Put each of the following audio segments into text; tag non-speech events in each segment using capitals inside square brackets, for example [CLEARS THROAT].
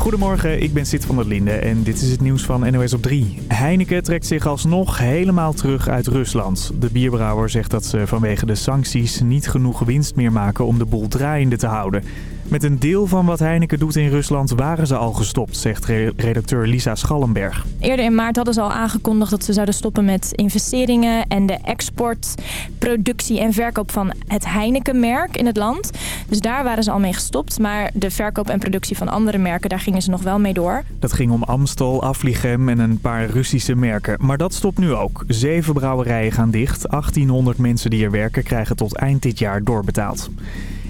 Goedemorgen, ik ben Sid van der Linde en dit is het nieuws van NOS op 3. Heineken trekt zich alsnog helemaal terug uit Rusland. De bierbrouwer zegt dat ze vanwege de sancties niet genoeg winst meer maken om de boel draaiende te houden. Met een deel van wat Heineken doet in Rusland waren ze al gestopt, zegt redacteur Lisa Schallenberg. Eerder in maart hadden ze al aangekondigd dat ze zouden stoppen met investeringen en de export, productie en verkoop van het Heineken-merk in het land. Dus daar waren ze al mee gestopt, maar de verkoop en productie van andere merken, daar gingen ze nog wel mee door. Dat ging om Amstel, Afligem en een paar Russische merken. Maar dat stopt nu ook. Zeven brouwerijen gaan dicht. 1800 mensen die er werken krijgen tot eind dit jaar doorbetaald.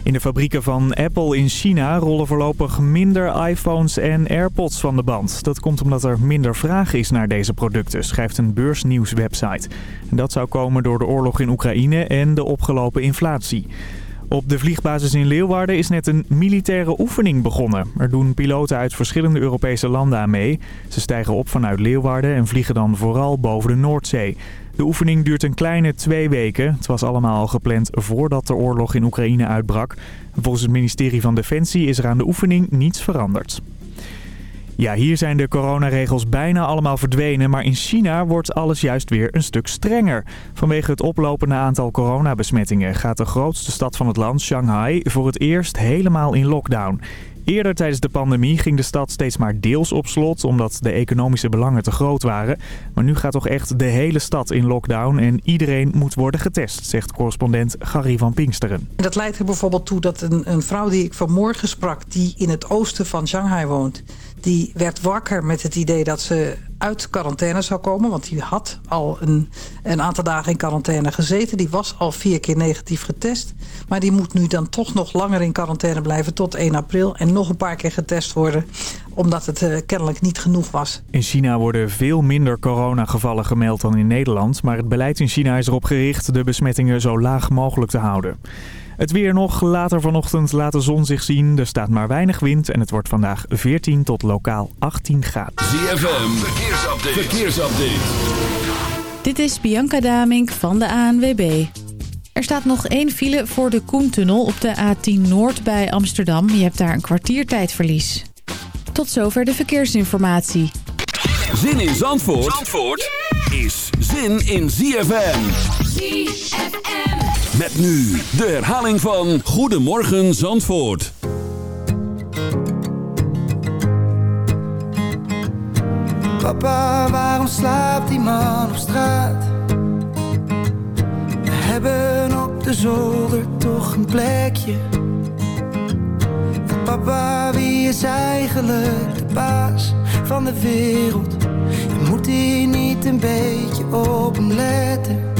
In de fabrieken van Apple in China rollen voorlopig minder iPhones en AirPods van de band. Dat komt omdat er minder vraag is naar deze producten, schrijft een beursnieuwswebsite. Dat zou komen door de oorlog in Oekraïne en de opgelopen inflatie. Op de vliegbasis in Leeuwarden is net een militaire oefening begonnen. Er doen piloten uit verschillende Europese landen aan mee. Ze stijgen op vanuit Leeuwarden en vliegen dan vooral boven de Noordzee. De oefening duurt een kleine twee weken. Het was allemaal al gepland voordat de oorlog in Oekraïne uitbrak. Volgens het ministerie van Defensie is er aan de oefening niets veranderd. Ja, hier zijn de coronaregels bijna allemaal verdwenen, maar in China wordt alles juist weer een stuk strenger. Vanwege het oplopende aantal coronabesmettingen gaat de grootste stad van het land, Shanghai, voor het eerst helemaal in lockdown. Eerder tijdens de pandemie ging de stad steeds maar deels op slot omdat de economische belangen te groot waren. Maar nu gaat toch echt de hele stad in lockdown en iedereen moet worden getest, zegt correspondent Gary van Pinksteren. Dat leidt er bijvoorbeeld toe dat een, een vrouw die ik vanmorgen sprak, die in het oosten van Shanghai woont, die werd wakker met het idee dat ze uit quarantaine zou komen. Want die had al een, een aantal dagen in quarantaine gezeten. Die was al vier keer negatief getest. Maar die moet nu dan toch nog langer in quarantaine blijven tot 1 april. En nog een paar keer getest worden. Omdat het uh, kennelijk niet genoeg was. In China worden veel minder coronagevallen gemeld dan in Nederland. Maar het beleid in China is erop gericht de besmettingen zo laag mogelijk te houden. Het weer nog. Later vanochtend laat de zon zich zien. Er staat maar weinig wind en het wordt vandaag 14 tot lokaal 18 graden. ZFM, verkeersupdate. verkeersupdate. Dit is Bianca Damink van de ANWB. Er staat nog één file voor de Koentunnel op de A10 Noord bij Amsterdam. Je hebt daar een kwartiertijdverlies. Tot zover de verkeersinformatie. Zin in Zandvoort, Zandvoort is zin in ZFM. ZFM. Met nu de herhaling van Goedemorgen Zandvoort. Papa, waarom slaapt die man op straat? We hebben op de zolder toch een plekje. papa, wie is eigenlijk de baas van de wereld? Je moet hier niet een beetje op hem letten.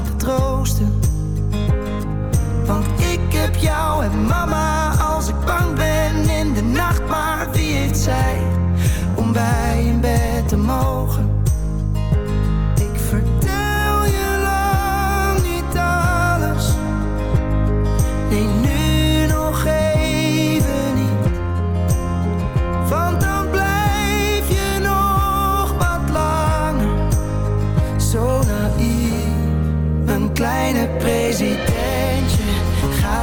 troosten. Want ik heb jou en mama als ik bang ben in de nacht Maar wie heeft zij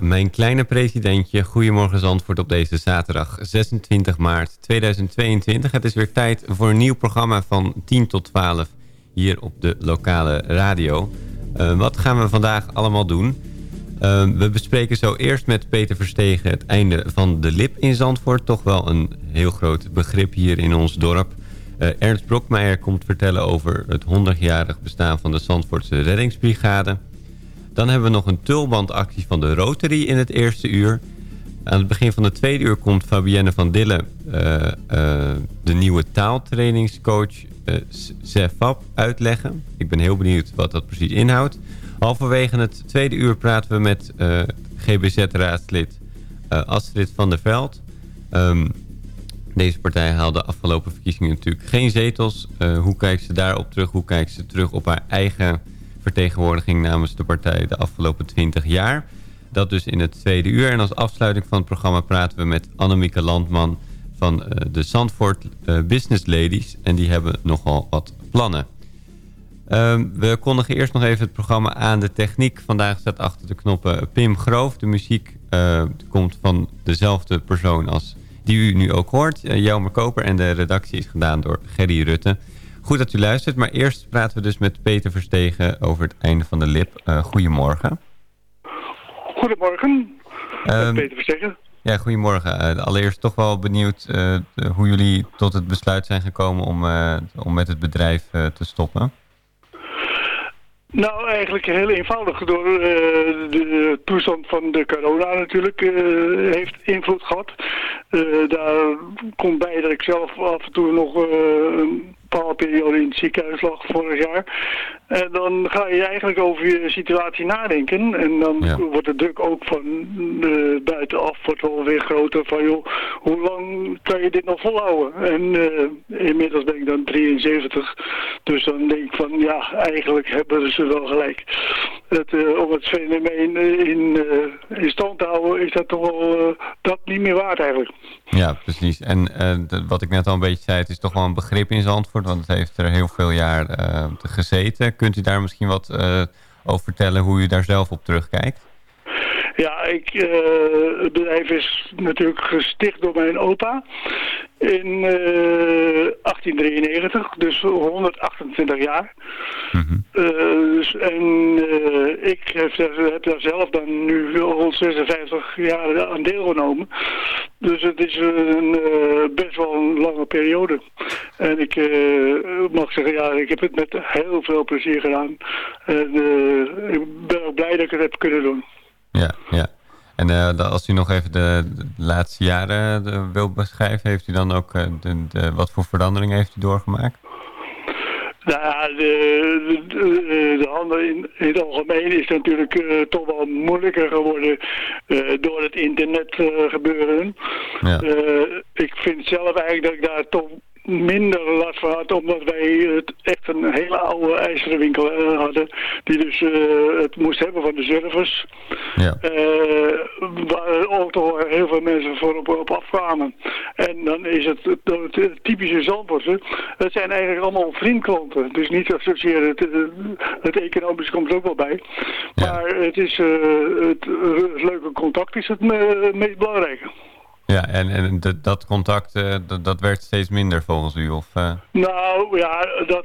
Mijn kleine presidentje. Goedemorgen Zandvoort op deze zaterdag 26 maart 2022. Het is weer tijd voor een nieuw programma van 10 tot 12 hier op de lokale radio. Uh, wat gaan we vandaag allemaal doen? Uh, we bespreken zo eerst met Peter Verstegen het einde van de lip in Zandvoort. Toch wel een heel groot begrip hier in ons dorp. Uh, Ernst Brokmeijer komt vertellen over het 100-jarig bestaan van de Zandvoortse reddingsbrigade. Dan hebben we nog een tulbandactie van de Rotary in het eerste uur. Aan het begin van het tweede uur komt Fabienne van Dille, uh, uh, de nieuwe taaltrainingscoach uh, CEFAP, uitleggen. Ik ben heel benieuwd wat dat precies inhoudt. Halverwege het tweede uur praten we met GBZ-raadslid Astrid van der Veld. Um, deze partij haalde de afgelopen verkiezingen natuurlijk geen zetels. hoe kijkt ze daarop terug? Hoe kijkt ze terug op haar eigen vertegenwoordiging namens de partij de afgelopen 20 jaar. Dat dus in het tweede uur. En als afsluiting van het programma praten we met Annemieke Landman van uh, de Zandvoort uh, Business Ladies. En die hebben nogal wat plannen. Uh, we kondigen eerst nog even het programma aan. De techniek vandaag staat achter de knoppen Pim Groof. De muziek uh, komt van dezelfde persoon als die u nu ook hoort. Jelmer Koper. En de redactie is gedaan door Gerry Rutte. Goed dat u luistert, maar eerst praten we dus met Peter Verstegen over het einde van de lip. Uh, goedemorgen. Goedemorgen, um, Peter Verstegen. Ja, goedemorgen. Uh, allereerst toch wel benieuwd uh, de, hoe jullie tot het besluit zijn gekomen om, om met het bedrijf te stoppen. Nou, eigenlijk heel eenvoudig. Door uh, de toestand van de corona natuurlijk uh, heeft invloed gehad. Uh, daar komt bij dat ik zelf af en toe nog een bepaalde in het ziekenhuis vorig jaar. En dan ga je eigenlijk over je situatie nadenken. En dan ja. wordt de druk ook van uh, buitenaf wordt wel weer groter. Van joh, hoe lang kan je dit nog volhouden? En uh, inmiddels ben ik dan 73. Dus dan denk ik van ja, eigenlijk hebben ze wel gelijk. Het, uh, om het fenomeen in, in stand te houden is dat toch wel dat niet meer waard eigenlijk. Ja, precies. En wat ik net al een beetje zei, het is toch wel een begrip in Zandvoort. Want het heeft er heel veel jaar gezeten. Kunt u daar misschien wat uh, over vertellen hoe u daar zelf op terugkijkt? Ja, ik, uh, het bedrijf is natuurlijk gesticht door mijn opa in uh, 1893, dus 128 jaar. Mm -hmm. uh, dus, en uh, ik heb, heb, daar zelf dan nu 156 jaar aan deelgenomen. Dus het is een, best wel een lange periode. En ik mag zeggen, ja, ik heb het met heel veel plezier gedaan. En ik ben ook blij dat ik het heb kunnen doen. Ja, ja. En uh, als u nog even de, de laatste jaren de, wil beschrijven, heeft u dan ook uh, de, de, wat voor veranderingen heeft u doorgemaakt? Nou ja, de, de, de handel in, in, het algemeen is natuurlijk uh, toch wel moeilijker geworden door het internet gebeuren. Ja. ik vind zelf eigenlijk dat ik daar toch minder last van had, omdat wij het echt een hele oude ijzeren winkel uh, hadden, die dus uh, het moest hebben van de service. Ja. Waar ook toch heel veel mensen voor op, op afkwamen. En dan is het, het, het typische Zandvoortse, het zijn eigenlijk allemaal vriendklanten. Dus niet zozeer het, economische komt er ook wel bij. Ja. Maar het is het, het leuke contact is het me, meest belangrijke. Ja, en, en dat contact, dat, dat werd steeds minder volgens u? Of, Nou ja, dat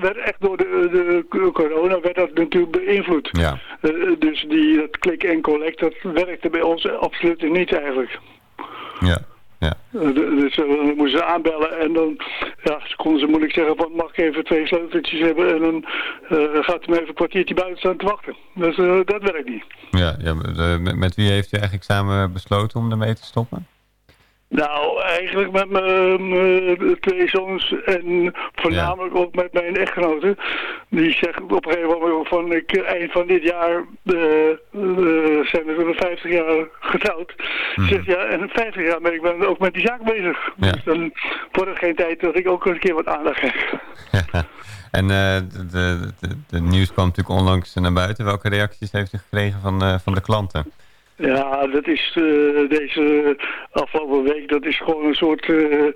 werd echt door de, de corona werd dat natuurlijk beïnvloed. Ja. dus die, dat klik en collect, dat werkte bij ons absoluut niet eigenlijk. Ja. Ja. Dus dan moesten ze aanbellen en dan ja, konden ze moeilijk zeggen van mag ik even twee sleuteltjes hebben en dan gaat me even een kwartiertje buiten staan te wachten. Dus dat werkt niet. Ja, ja met wie heeft u eigenlijk samen besloten om ermee te stoppen? Nou, eigenlijk met mijn twee zoons en voornamelijk ook met mijn echtgenote. Die zegt op een gegeven moment van ik eind van dit jaar uh, uh, zijn we 50 jaar getrouwd. Mm. Zegt ja, en 50 jaar ben ik ben ook met die zaak bezig. Ja. Dus dan wordt het geen tijd dat ik ook een keer wat aandacht krijg. En uh, de, de, de, de, nieuws kwam natuurlijk onlangs naar buiten. Welke reacties heeft u gekregen van, van de klanten? Ja, dat is uh, deze afgelopen week, dat is gewoon een soort uh,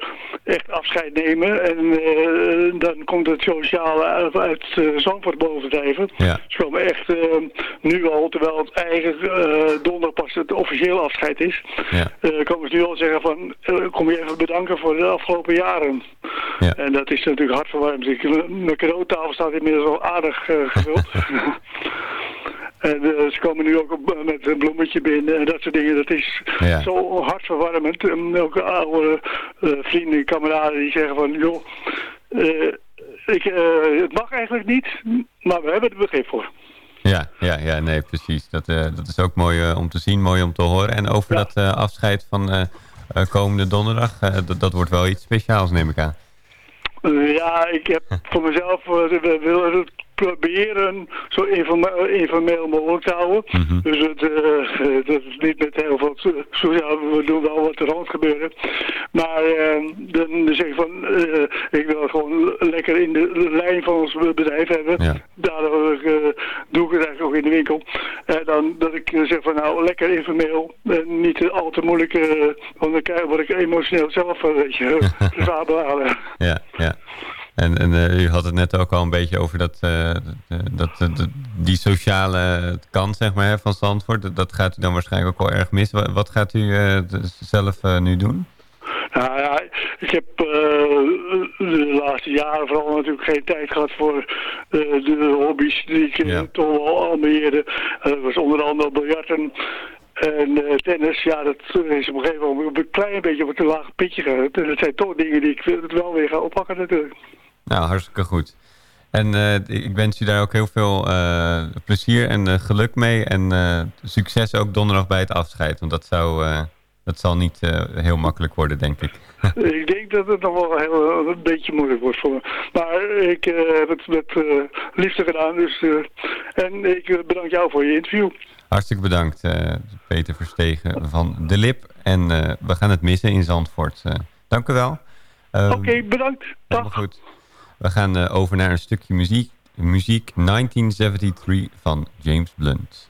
echt afscheid nemen. En uh, dan komt het sociale uit, uit Zandvoort bovendrijven. Ja. Ze komen echt nu al, terwijl het eigen donderdag pas het officiële afscheid is. Ja. komen ze nu al zeggen van, kom je even bedanken voor de afgelopen jaren. Ja. En dat is natuurlijk hartverwarmend. Mijn cadeautafel staat inmiddels al aardig gevuld. [LAUGHS] En uh, ze komen nu ook op, met een bloemetje binnen en dat soort dingen. Dat is ja. zo hartverwarmend. En ook oude uh, vrienden, kameraden die zeggen van... joh, ik, het mag eigenlijk niet, maar we hebben er begrip voor. Ja, ja, ja nee, precies. Dat, dat is ook mooi om te zien, mooi om te horen. En over ja. dat afscheid van komende donderdag, dat, dat wordt wel iets speciaals, neem ik aan. Ja, ik heb [LAUGHS] voor mezelf, we willen het proberen zo informeel, informeel mogelijk te houden. Mm -hmm. Dus het, uh, dat is niet met heel veel sociaal, we doen wel wat er rond gebeuren. Maar uh, dan zeg ik van, uh, ik wil gewoon lekker in de lijn van ons bedrijf hebben. Ja. Daardoor doe ik het eigenlijk ook in de winkel. En dan dat ik zeg van nou, lekker informeel. En niet al te moeilijk, want dan word ik emotioneel zelf, weet je, [LAUGHS] Ja, ja. En, en uh, u had het net ook al een beetje over dat, uh, dat, dat die sociale kant zeg maar, van Zandvoort. Dat, dat gaat u dan waarschijnlijk ook wel erg mis. Wat, wat gaat u uh, zelf nu doen? Nou ja, ik heb de laatste jaren vooral natuurlijk geen tijd gehad voor de hobby's die ik ja. toch wel al beheerde. dat was onder andere biljarten. En uh, tennis, ja, dat is op een gegeven moment een klein beetje op een te laag pitje gegaan. En dat zijn toch dingen die ik wel weer ga oppakken natuurlijk. Nou, hartstikke goed. En uh, ik wens u daar ook heel veel uh, plezier en uh, geluk mee. En succes ook donderdag bij het afscheid. Want dat, zou, dat zal niet heel makkelijk worden, denk ik. [LAUGHS] ik denk dat het nog wel heel, een beetje moeilijk wordt voor me. Maar ik heb het met liefde gedaan. Dus, en ik bedank jou voor je interview. Hartstikke bedankt, Peter Verstegen van De Lip. En we gaan het missen in Zandvoort. dank u wel. Um, Oké, okay, bedankt. Dag. goed. We gaan uh, over naar een stukje muziek. Muziek 1973 van James Blunt.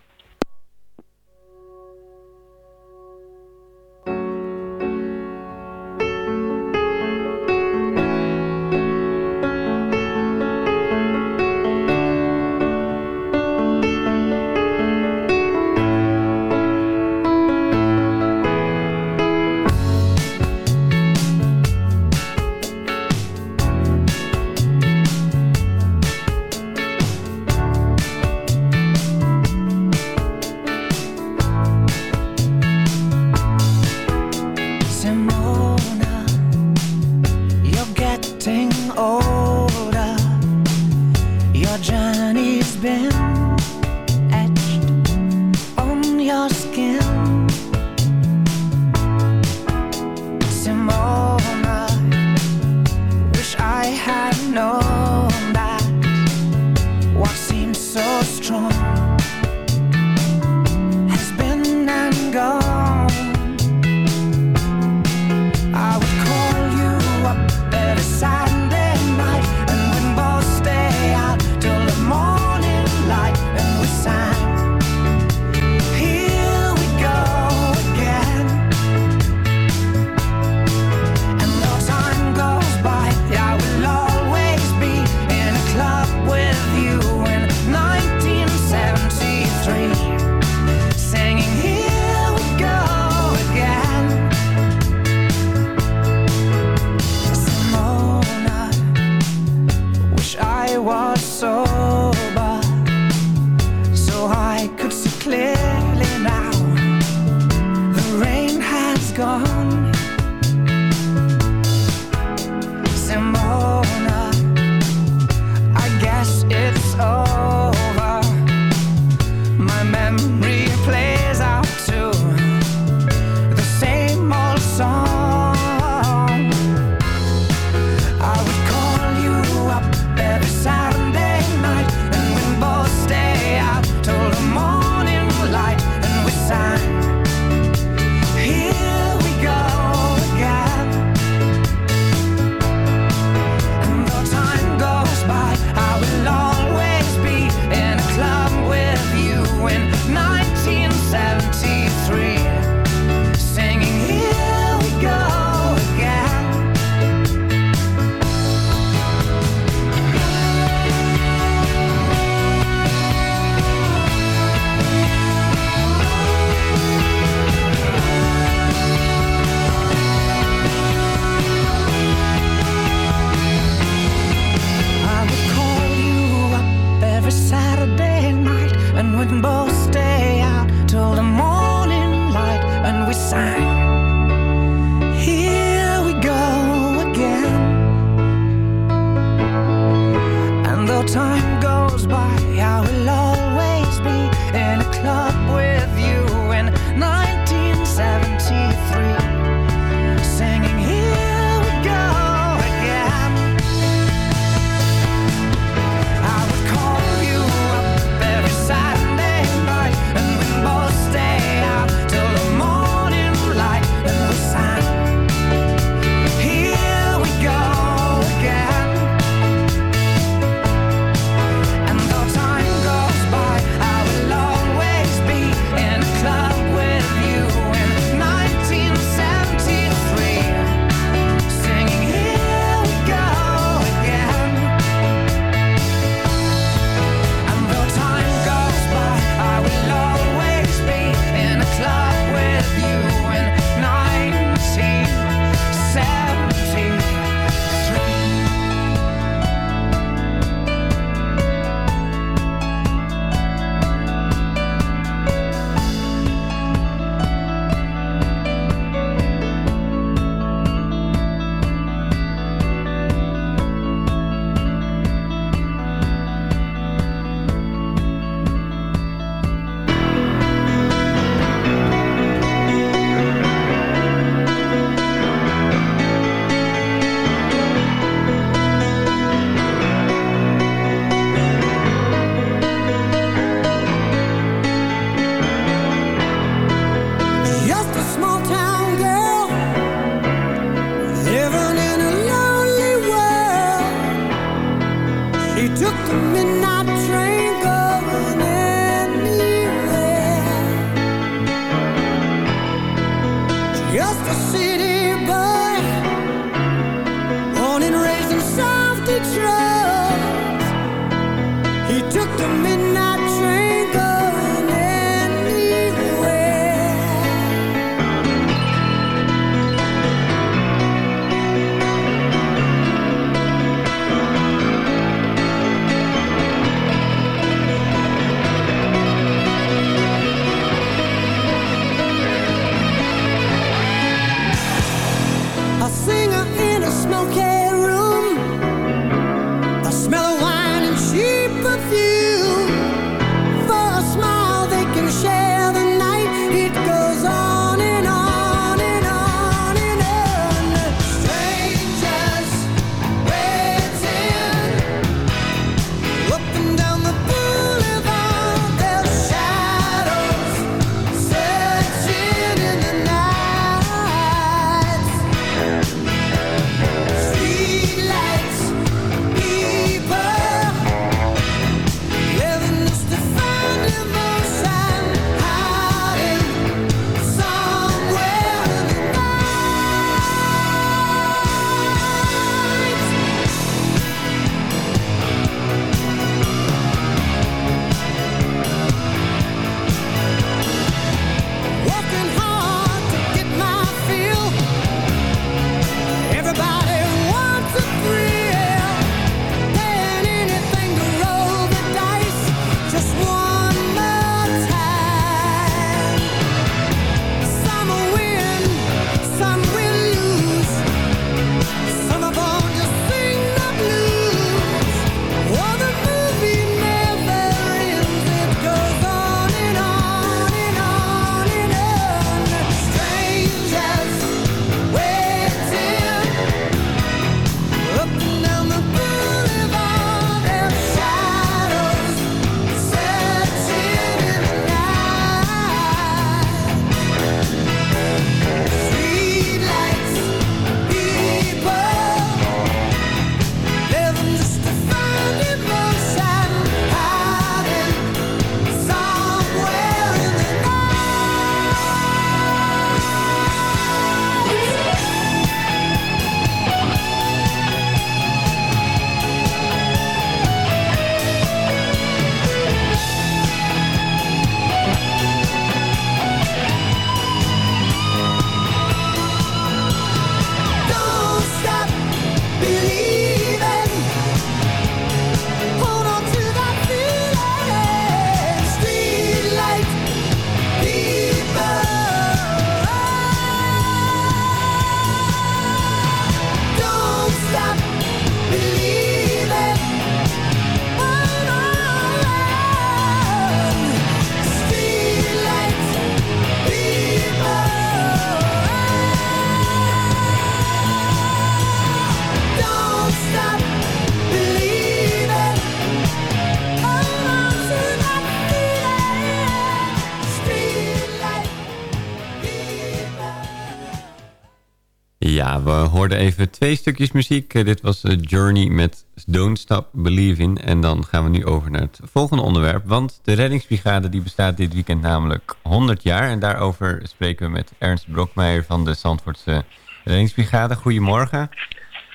Hoorden even twee stukjes muziek. dit was Journey met Don't Stop Believing. En dan gaan we nu over naar het volgende onderwerp. Want de reddingsbrigade die bestaat dit weekend namelijk 100 jaar. En daarover spreken we met Ernst Brokmeijer van de Zandvoortse reddingsbrigade. Goedemorgen.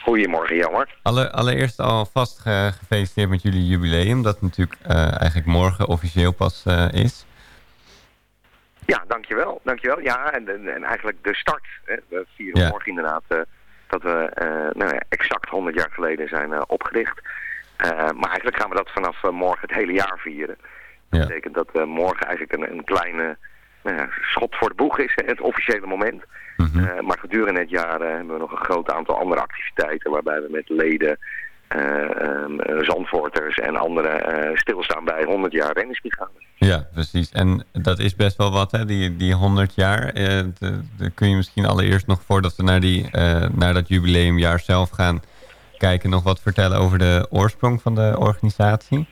Goedemorgen, jammer. Alle, allereerst alvast ge gefeliciteerd met jullie jubileum. Dat natuurlijk uh, eigenlijk morgen officieel pas uh, is. Ja, dankjewel. dankjewel. Ja, en, en, en eigenlijk de start. Hè. We vieren ja. morgen inderdaad uh, dat we nou ja, exact 100 jaar geleden zijn opgericht. maar eigenlijk gaan we dat vanaf morgen het hele jaar vieren. Dat ja. betekent dat morgen eigenlijk een, een kleine nou schot voor de boeg is, het officiële moment. Mm -hmm. maar gedurende het jaar hebben we nog een groot aantal andere activiteiten waarbij we met leden, um, zandvoorters en anderen stilstaan bij 100 jaar renningsbrigade. Ja, precies. En dat is best wel wat, hè? Die, die 100 jaar. De, kun je misschien allereerst nog voordat we naar, die, naar dat jubileumjaar zelf gaan kijken nog wat vertellen over de oorsprong van de organisatie?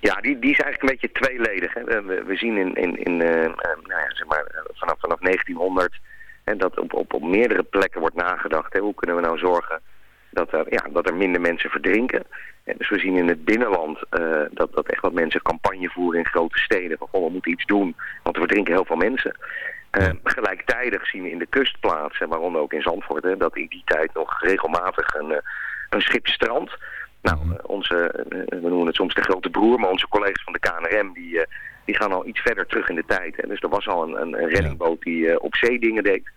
Ja, die, die is eigenlijk een beetje tweeledig. Hè. We, zien in, in, in uh, nou ja, zeg maar, vanaf, vanaf 1900 en dat op, op, op meerdere plekken wordt nagedacht. Hè. Hoe kunnen we nou zorgen dat er, ja, dat er minder mensen verdrinken? Dus we zien in het binnenland uh, dat, dat echt wat mensen campagne voeren in grote steden. Van, goh, we moeten iets doen, want er verdrinken heel veel mensen. Uh, gelijktijdig zien we in de kustplaatsen, waaronder ook in Zandvoort, hè, dat in die tijd nog regelmatig een, een schip strandt. Nou, onze, we noemen het soms de grote broer, maar onze collega's van de KNRM, die, die gaan al iets verder terug in de tijd. Hè. Dus er was al een, een, reddingboot die op zee dingen deed.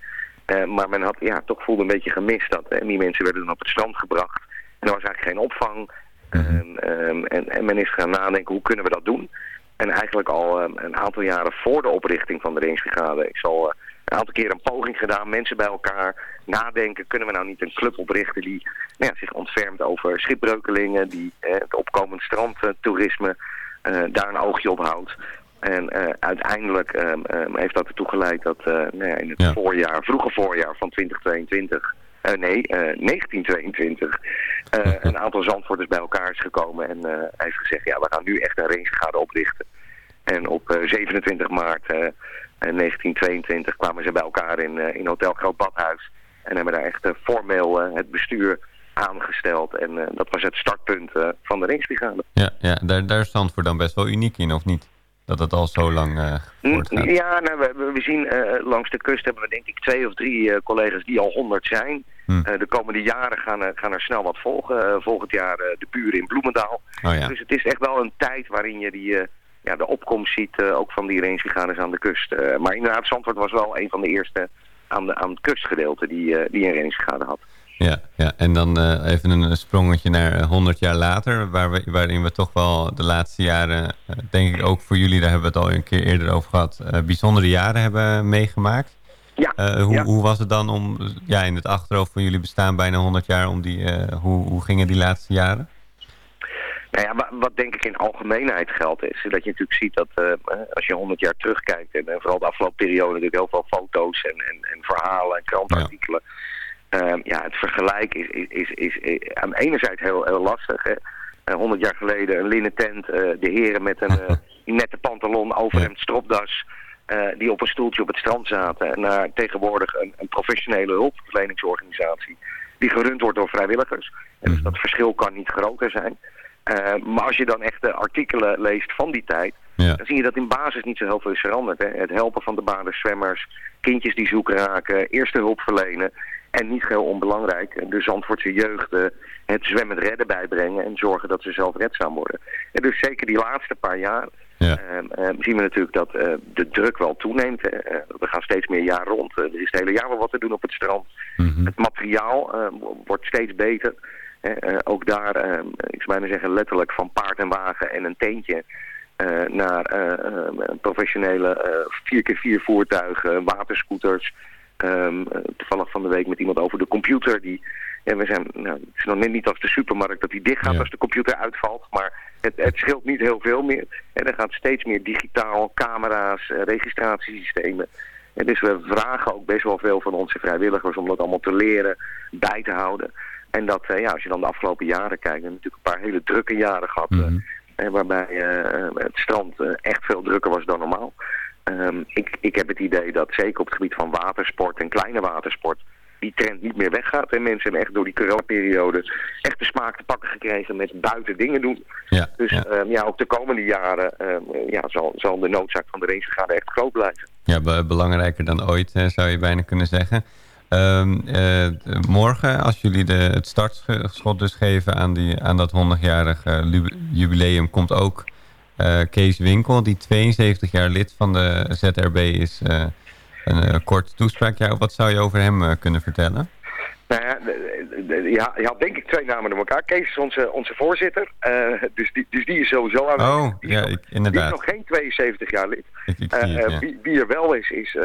Maar men had ja, toch voelde een beetje gemist dat. En die mensen werden dan op het strand gebracht. En er was eigenlijk geen opvang. Um, um, en, en, men is gaan nadenken, hoe kunnen we dat doen? En eigenlijk al um, een aantal jaren voor de oprichting van de Reddingsbrigade is al uh, een aantal keer een poging gedaan. Mensen bij elkaar nadenken, kunnen we nou niet een club oprichten die nou ja, zich ontfermt over schipbreukelingen, die het opkomend strandtoerisme daar een oogje op houdt. En uh, uiteindelijk um, um, heeft dat ertoe geleid dat uh, nou ja, in het ja. voorjaar, vroege voorjaar van 2022, uh, nee, 1922, een aantal zandvoorters bij elkaar is gekomen en heeft gezegd, ja, we gaan nu echt een rangebrigade oprichten. En op 27 maart 1922 kwamen ze bij elkaar in, in Hotel Groot Badhuis en hebben daar echt formeel het bestuur aangesteld. En dat was het startpunt van de rangebrigade. Ja, ja daar, daar is Zandvoort dan best wel uniek in, of niet? Dat het al zo lang uh, voortgaat? Ja, nou, we, we zien uh, langs de kust hebben we denk ik twee of drie uh, collega's die al honderd zijn. Hm. de komende jaren gaan, gaan er snel wat volgen. volgend jaar de buren in Bloemendaal. Oh, ja. Dus het is echt wel een tijd waarin je die, ja, de opkomst ziet, ook van die rangebrigades aan de kust. maar inderdaad, Zandvoort was wel een van de eerste aan, de, aan het kustgedeelte die, die een rangebrigade had. Ja, ja, en dan uh, even een sprongetje naar 100 jaar later, waar we, waarin we toch wel de laatste jaren, uh, denk ik ook voor jullie, daar hebben we het al een keer eerder over gehad, uh, bijzondere jaren hebben meegemaakt. Ja, hoe, ja. hoe was het dan om, ja, in het achterhoofd van jullie bestaan bijna 100 jaar, om die, hoe, hoe gingen die laatste jaren? Nou ja, wat denk ik in algemeenheid geldt is dat je natuurlijk ziet dat als je 100 jaar terugkijkt en, en vooral de afgelopen periode natuurlijk heel veel foto's en, en, en verhalen en krantartikelen. Ja ja, het vergelijk is, is, is, is, aan de ene zijde heel, heel lastig. Hè. Uh, 100 jaar geleden een linnen tent, uh, de heren met een [LAUGHS] nette pantalon, overhemd, stropdas, die op een stoeltje op het strand zaten. En naar tegenwoordig een, een professionele hulpverleningsorganisatie die gerund wordt door vrijwilligers. En dus dat verschil kan niet groter zijn. maar als je dan echt de artikelen leest van die tijd, ja. dan zie je dat in basis niet zo heel veel is veranderd. Hè. Het helpen van de baderszwemmers, kindjes die zoek raken, eerste hulp verlenen. En niet heel onbelangrijk, de Zandvoortse jeugd uh, het zwemmen redden bijbrengen en zorgen dat ze zelf redzaam worden. En dus zeker die laatste paar jaar ja. uh, zien we natuurlijk dat uh, de druk wel toeneemt. we gaan steeds meer jaar rond. er is het hele jaar wel wat te doen op het strand. Mm -hmm. Het materiaal wordt steeds beter. ook daar, ik zou bijna zeggen letterlijk van paard en wagen en een teentje... naar professionele 4x4 voertuigen, waterscooters... Um, toevallig van de week met iemand over de computer. Die, ja, we zijn, nou, het is nog net niet als de supermarkt dat die dicht gaat Ja. als de computer uitvalt. Maar het, het scheelt niet heel veel meer. En er gaat steeds meer digitaal, camera's, eh, registratiesystemen. En dus we vragen ook best wel veel van onze vrijwilligers om dat allemaal te leren, bij te houden. En dat, eh, ja, als je dan de afgelopen jaren kijkt, we hebben natuurlijk een paar hele drukke jaren gehad. eh, Mhm. waarbij het strand echt veel drukker was dan normaal. Ehm, ik, ik heb het idee dat zeker op het gebied van watersport en kleine watersport... die trend niet meer weggaat. En mensen hebben echt door die coronaperiode echt de smaak te pakken gekregen met buiten dingen doen. Ja, dus ja. ja. ja, ook de komende jaren ja, zal, zal de noodzaak van de racevergadering echt groot blijven. Ja, belangrijker dan ooit zou je bijna kunnen zeggen. Um, uh, morgen, als jullie de, het startschot dus geven aan, die, aan dat 100-jarig uh, jubileum, komt ook Kees Winkel, die 72 jaar lid van de ZRB is, een korte toespraak. Ja, wat zou je over hem kunnen vertellen? Nou ja, ja, je had denk ik twee namen door elkaar. Kees is onze, onze voorzitter, dus, die, dus die is sowieso aan Oh, die ja, ik, inderdaad. Die is nog geen 72 jaar lid. Ik, ik zie het, ja. wie, wie, er wel is, is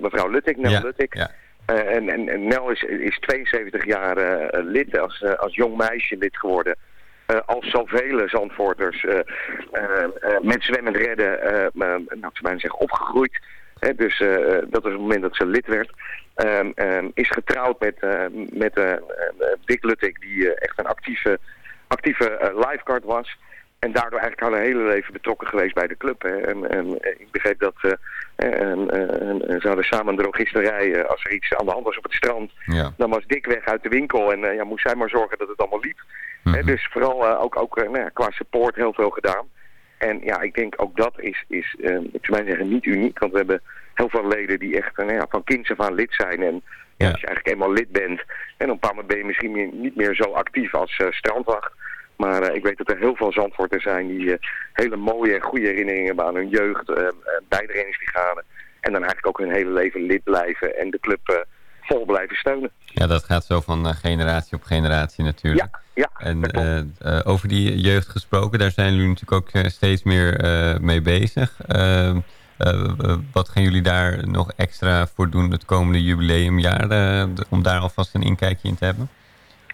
mevrouw Luttig, Nel ja, Luttig. Ja. En, en, Nel is, is 72 jaar lid, als, als jong meisje lid geworden. Als zoveel Zandvoorters met zwemmen redden, nou, bijna zeggen, opgegroeid. Hè, dus dat is het moment dat ze lid werd. Um, um, is getrouwd met, met Dick Luttig, die echt een actieve, actieve lifeguard was. En daardoor eigenlijk haar hele leven betrokken geweest bij de club. Hè. En, en ik begreep dat uh, en, en, ze hadden samen een drogisterij. Uh, als er iets aan de hand was op het strand, ja. dan was Dick weg uit de winkel. En uh, ja, moest zij maar zorgen dat het allemaal liep. Hè, dus vooral ook, ook nou ja, qua support heel veel gedaan. En ja, ik denk ook dat is, is ik zou mij zeggen, niet uniek. Want we hebben heel veel leden die echt nou ja, van kinds af aan lid zijn. En ja, als je eigenlijk eenmaal lid bent, en op een paar moment ben je misschien niet meer zo actief als strandwacht. Maar eh, ik weet dat er heel veel Zandvoorters zijn die eh, hele mooie en goede herinneringen hebben aan hun jeugd, eh, eh, bij de reddingsbrigade. En dan eigenlijk ook hun hele leven lid blijven en de club eh, vol blijven steunen. Ja, dat gaat zo van eh, generatie op generatie natuurlijk. Ja, ja. En eh, eh, over die jeugd gesproken, daar zijn jullie natuurlijk ook eh, steeds meer mee bezig. Eh, eh, eh, wat gaan jullie daar nog extra voor doen het komende jubileumjaar, om daar alvast een inkijkje in te hebben?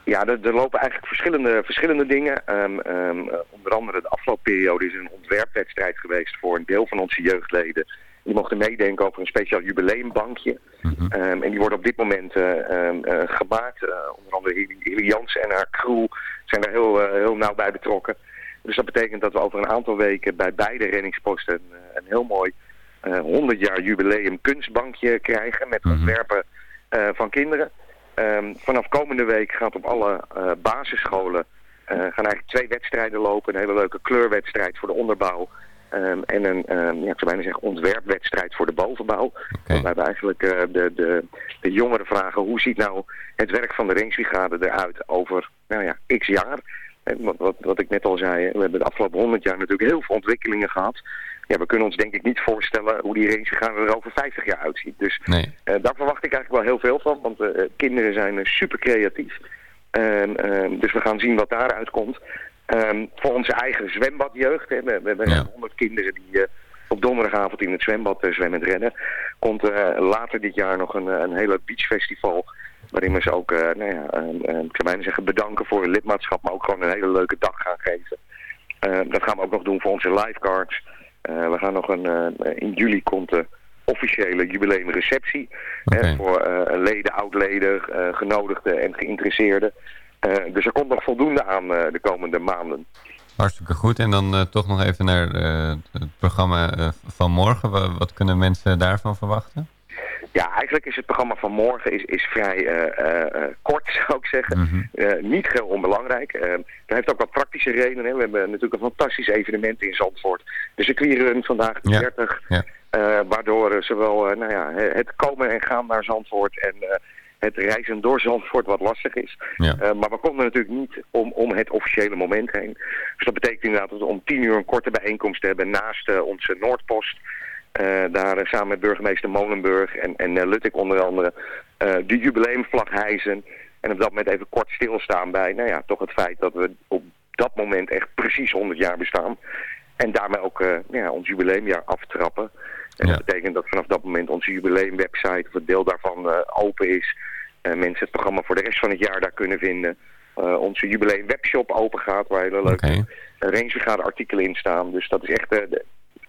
Ja, er, er lopen eigenlijk verschillende, verschillende dingen. Ehm, ehm, eh, onder andere de afgelopen periode is een ontwerpwedstrijd geweest voor een deel van onze jeugdleden. Die mochten meedenken over een speciaal jubileumbankje. Mhm. Ehm, en die wordt op dit moment eh, gemaakt. Eh, onder andere Hilly, Jansen en haar crew zijn daar heel, heel nauw bij betrokken. Dus dat betekent dat we over een aantal weken bij beide reddingsposten een, een heel mooi eh 100 jaar jubileum kunstbankje krijgen met Mhm. ontwerpen van kinderen. Ehm, vanaf komende week gaat op alle basisscholen gaan eigenlijk twee wedstrijden lopen. Een hele leuke kleurwedstrijd voor de onderbouw. Ehm, en een, ehm, ja, ik zou bijna zeggen, ontwerpwedstrijd voor de bovenbouw. Oké. We hebben eigenlijk eh, de, de, de jongeren vragen hoe ziet nou het werk van de Ringsbrigade eruit over nou ja, x jaar. En wat, wat, wat ik net al zei, we hebben de afgelopen 100 jaar natuurlijk heel veel ontwikkelingen gehad. Ja, we kunnen ons denk ik niet voorstellen hoe die Ringsbrigade er over 50 jaar uitziet. Dus Nee. eh, daar verwacht ik eigenlijk wel heel veel van, want eh, kinderen zijn super creatief. En, ehm, dus we gaan zien wat daaruit komt. Ehm, voor onze eigen zwembadjeugd, hè, we, we hebben Ja. 100 kinderen die eh, op donderdagavond in het zwembad eh, zwemmen en rennen. Komt eh, later dit jaar nog een, een hele beachfestival, waarin we ze ook, nou ja, eh, eh, ik zou bijna zeggen bedanken voor hun lidmaatschap, maar ook gewoon een hele leuke dag gaan geven. Dat gaan we ook nog doen voor onze lifeguards. We gaan nog een, in juli komt de officiële jubileumreceptie. Hè, voor leden, oud-leden, genodigden en geïnteresseerden. Eh, dus er komt nog voldoende aan eh, de komende maanden. Hartstikke goed. En dan eh, toch nog even naar het programma van morgen. Wa- Wat kunnen mensen daarvan verwachten? Ja, eigenlijk is het programma van morgen is, is vrij kort, [LAUGHS] zou ik zeggen. Mhm. Niet heel onbelangrijk. Dat heeft ook wat praktische redenen. Hè. We hebben natuurlijk een fantastisch evenement in Zandvoort. De circuitrun vandaag de Ja, 30. ja. eh, waardoor zowel nou ja, het komen en gaan naar Zandvoort en het reizen door Zandvoort wat lastig is. Ja. Eh, maar we konden natuurlijk niet om, om het officiële moment heen. Dus dat betekent inderdaad dat we om tien uur een korte bijeenkomst hebben naast eh, onze Noordpost. Eh, daar samen met burgemeester Molenburg en, en Luttek onder andere de jubileumvlag hijsen. En op dat moment even kort stilstaan bij nou ja, toch het feit dat we op dat moment echt precies 100 jaar bestaan. En daarmee ook nou ja, ons jubileumjaar aftrappen. En Ja. dat betekent dat vanaf dat moment onze jubileumwebsite, of een deel daarvan open is. Eh, mensen het programma voor de rest van het jaar daar kunnen vinden. Eh, onze jubileum webshop open gaat, waar hele leuke okay. Rangebrigade artikelen in staan. Dus dat is echt eh, de-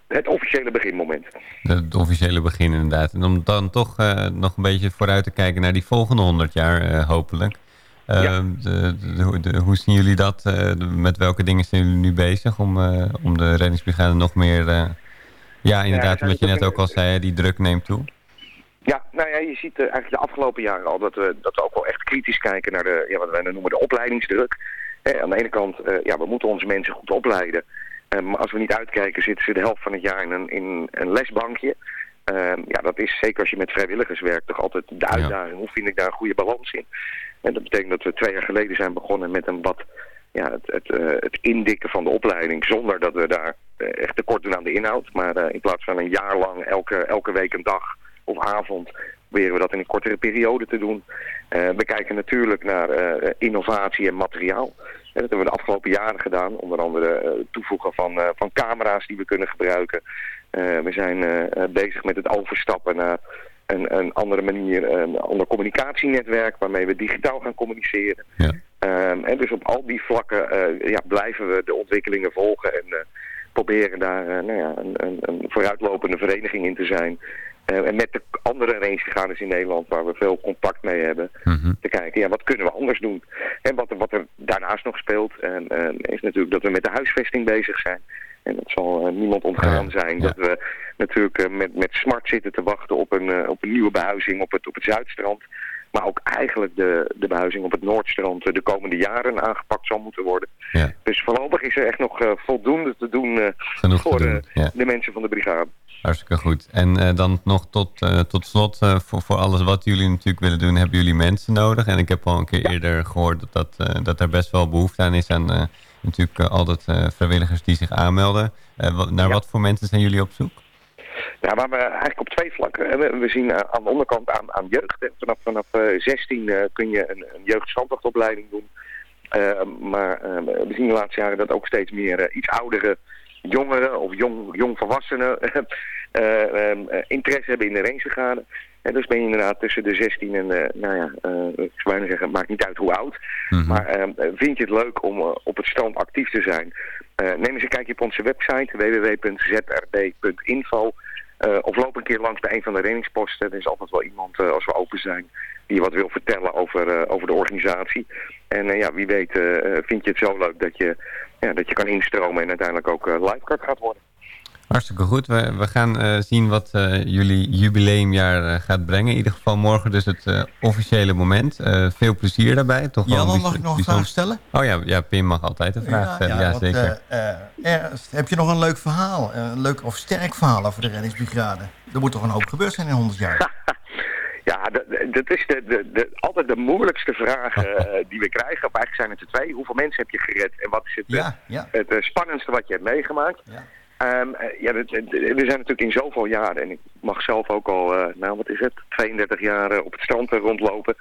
het officiële beginmoment. Het officiële begin inderdaad. En om dan toch nog een beetje vooruit te kijken naar die volgende 100 jaar hopelijk. Ja. de, de- hoe- de- hoe zien jullie dat? met welke dingen zijn jullie nu bezig om, om de reddingsbrigade nog meer... ja, inderdaad, zijn wat je net ook al zei, die druk neemt toe. Ja, nou ja, je ziet eigenlijk de afgelopen jaren al dat we, dat we ook wel echt kritisch kijken naar de, ja, wat wij noemen de opleidingsdruk. aan de ene kant, ja, we moeten onze mensen goed opleiden. maar als we niet uitkijken, zitten ze de helft van het jaar in een, in een lesbankje. Ja, dat is zeker als je met vrijwilligers werkt toch altijd de uitdaging. Hoe vind ik daar een goede balans in? En dat betekent dat we twee jaar geleden zijn begonnen met een wat ja, het, het, uh, het indikken van de opleiding zonder dat we daar uh, echt tekort doen aan de inhoud. Maar uh, in plaats van een jaar lang elke, elke week een dag of avond proberen we dat in een kortere periode te doen. we kijken natuurlijk naar innovatie en materiaal. En dat hebben we de afgelopen jaren gedaan. Onder andere toevoegen van, van camera's die we kunnen gebruiken. we zijn bezig met het overstappen naar een, een andere manier, een ander communicatienetwerk waarmee we digitaal gaan communiceren. Ja. Um, en dus op al die vlakken uh, ja, blijven we de ontwikkelingen volgen en uh, proberen daar uh, nou ja, een, een, een, vooruitlopende vereniging in te zijn. En met de andere rangegaders in Nederland, waar we veel contact mee hebben, mhm. te kijken, ja, wat kunnen we anders doen? En wat, wat er daarnaast nog speelt, is natuurlijk dat we met de huisvesting bezig zijn. En dat zal niemand ontgaan zijn. Dat we natuurlijk met, met smart zitten te wachten op een, op een nieuwe behuizing op het, op het Zuidstrand maar ook eigenlijk de, de behuizing op het Noordstrand de komende jaren aangepakt zal moeten worden. Ja. Dus voorlopig is er echt nog uh, voldoende te doen uh, voor te doen. de mensen van de brigade. Hartstikke goed. En uh, dan nog tot, tot slot, voor, voor alles wat jullie natuurlijk willen doen, hebben jullie mensen nodig. En ik heb al een keer eerder gehoord dat, dat, dat er best wel behoefte aan is aan natuurlijk altijd vrijwilligers die zich aanmelden. naar wat voor mensen zijn jullie op zoek? Ja, waar we eigenlijk op twee vlakken. We, we zien aan de onderkant aan, aan jeugd. Vanaf, vanaf 16 uh, kun je een, een jeugdstandwachtopleiding doen. Uh, maar uh, we zien de laatste jaren dat ook steeds meer iets oudere jongeren of jong, jongvolwassenen [LAUGHS] interesse hebben in de rangebrigade. En dus ben je inderdaad tussen de 16 en, nou ja, ik zou bijna zeggen, het maakt niet uit hoe oud. Mm Maar vind je het leuk om op het strand actief te zijn? neem eens een kijkje op onze website www.zrb.info. Uh, of loop een keer langs bij een van de reddingsposten. Er is altijd wel iemand, uh, als we open zijn, die wat wil vertellen over, uh, over de organisatie. En ja, wie weet vind je het zo leuk dat je, dat je kan instromen en uiteindelijk ook lifeguard gaat worden. Hartstikke goed. We, we gaan uh, zien wat uh, jullie jubileumjaar uh, gaat brengen. In ieder geval morgen dus het officiële moment. veel plezier daarbij. Toch Jan, mag ik nog een vraag stellen? Oh ja, ja, Pim mag altijd een vraag stellen. Ja, ja, zeker. heb je nog een leuk verhaal? Een leuk of sterk verhaal over de reddingsbrigade? Er moet toch een hoop gebeurd zijn in 100 jaar? [LAUGHS] Ja, dat is de, de, de, altijd de moeilijkste vraag [LAUGHS] die we krijgen. Of eigenlijk zijn het er twee. Hoeveel mensen heb je gered? En wat is het, ja, ja. het spannendste wat je hebt meegemaakt? Ja. Um, ja, we zijn natuurlijk in zoveel jaren, en ik mag zelf ook al, uh, nou wat is het, 32 jaar uh, op het strand rondlopen.